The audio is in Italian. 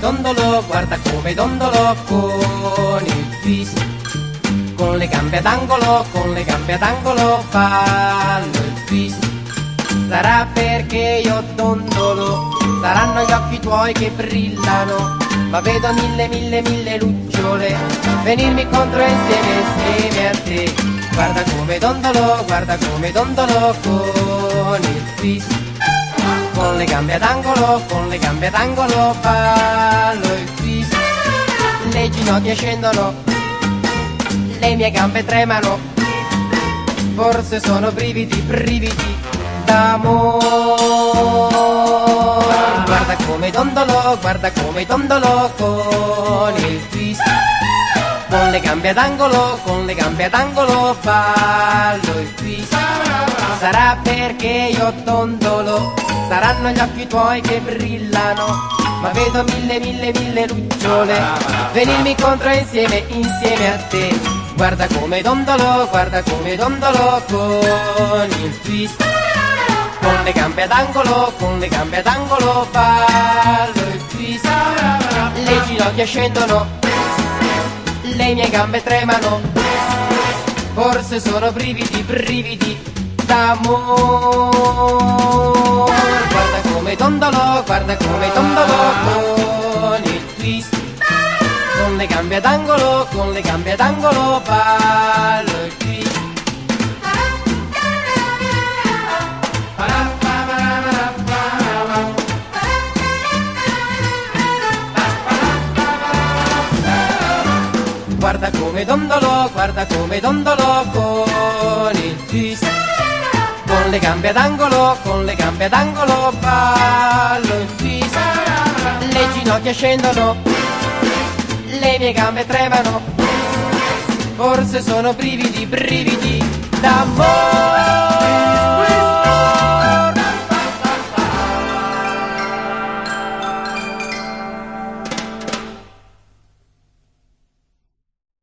dondolo, guarda come dondolo con il twist. Con le gambe ad angolo, con le gambe ad angolo fallo il twist. Sarà perché io dondolo, saranno gli occhi tuoi che brillano, ma vedo mille, mille, mille lucciole venirmi contro insieme, insieme a te. Guarda come dondolo, guarda come dondolo con il twist. Le gambe ad angolo, con le gambe ad angolo fallo il twist. Le ginocchia scendono, le mie gambe tremano, forse sono brividi, brividi d'amore. Guarda come dondolo, guarda come dondolo con il twist. Con le gambe ad angolo, con le gambe ad angolo fallo il twist. Sarà perché io dondolo, saranno gli occhi tuoi che brillano. Ma vedo mille, mille, mille lucciole venirmi incontro insieme, insieme a te. Guarda come dondolo, guarda come dondolo con il twist. Con le gambe ad angolo, con le gambe ad angolo fallo il twist. Le ginocchia scendono, le mie gambe tremano. Forse sono brividi, brividi d'amore. Guarda come dondolo, guarda come dondolo con il twist. Con le gambe ad angolo, con le gambe ad angolo fallo il twist. Guarda come dondolo, guarda come dondolo con il twist. Con le gambe ad angolo, con le gambe ad angolo ballo il twist. Le ginocchia scendono, le mie gambe tremano. Forse sono brividi, brividi d'amore.